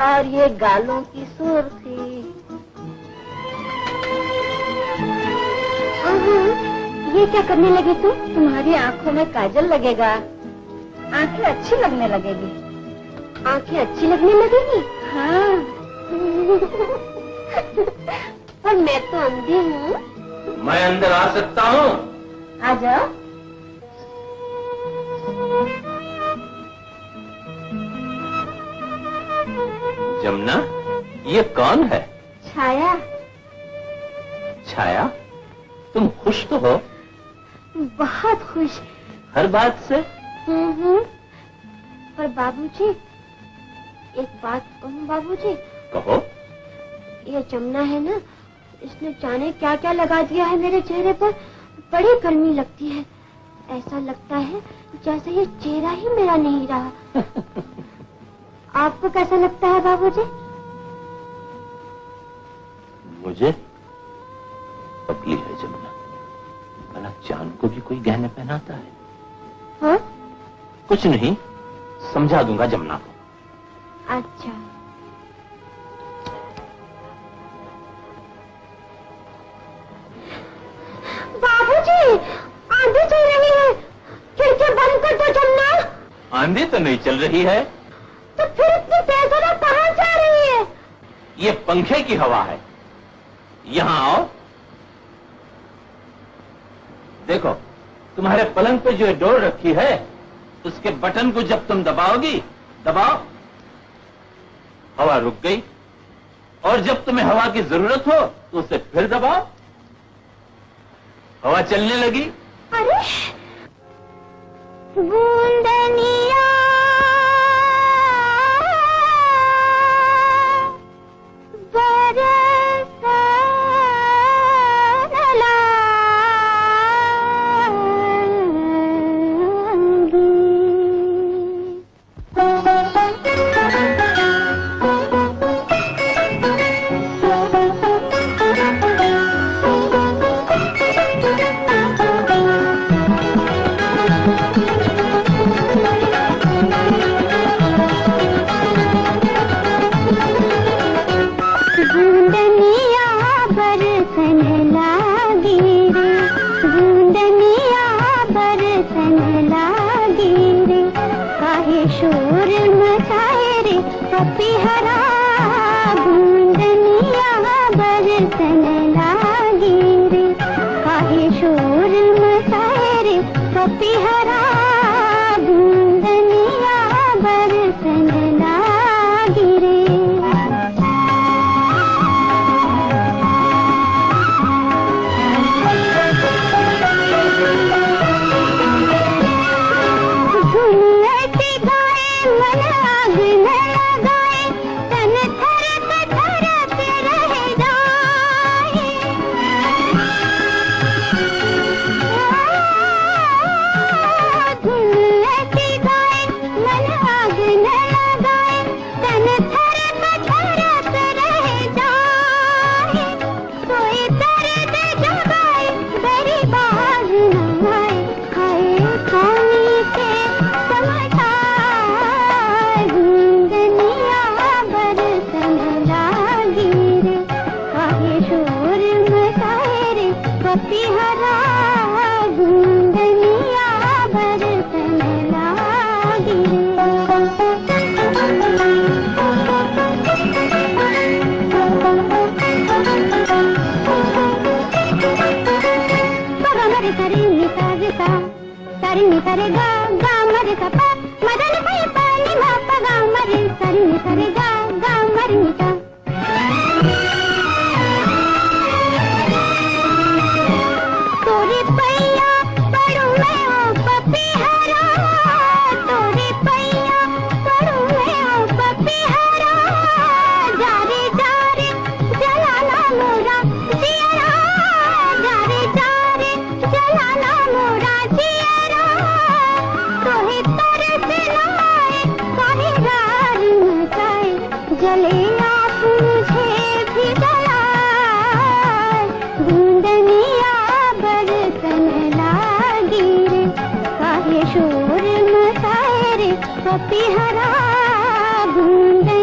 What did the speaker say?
और ये गालों की सुर थी। ये क्या करने लगे तुम तुम्हारी आँखों में काजल लगेगा। आँखें अच्छी लगने लगेगी। आँखें अच्छी लगने लगेगी? हाँ। पर मैं तो अंधी हूँ। मैं अंदर आ सकता हूँ। आ जाओ। जमुना ये कौन है? छाया। छाया? तुम खुश तो हो? बहुत खुश। हर बात से? हम्म हम्म। पर बाबूजी एक बात कहूँ बाबूजी। कहो। ये जमुना है ना इसने जाने क्या क्या लगा दिया है मेरे चेहरे पर? बड़ी गर्मी लगती है। ऐसा लगता है जैसे ये चेहरा ही मेरा नहीं रहा। आपको कैसा लगता है बाबू जी? मुझे पतली है जमुना। भला चाँद को भी कोई गहने पहनाता है? हाँ? कुछ नहीं समझा दूँगा जमुना को। अच्छा। बाबूजी आंधी चल रही है। खिड़की बंद कर दो जमुना। आंधी तो नहीं चल रही है। इतनी तेज हवा कहाँ जा रही है? ये पंखे की हवा है। यहाँ आओ। देखो तुम्हारे पलंग पे जो डोर रखी है उसके बटन को जब तुम दबाओगी दबाओ। हवा रुक गई। और जब तुम्हें हवा की ज़रूरत हो तो उसे फिर दबाओ। हवा चलने लगी। अरे बूंदनिया रे पपी रे पपी हरा गुंदनिया बरसन लागी तो पपी हरा बूंदे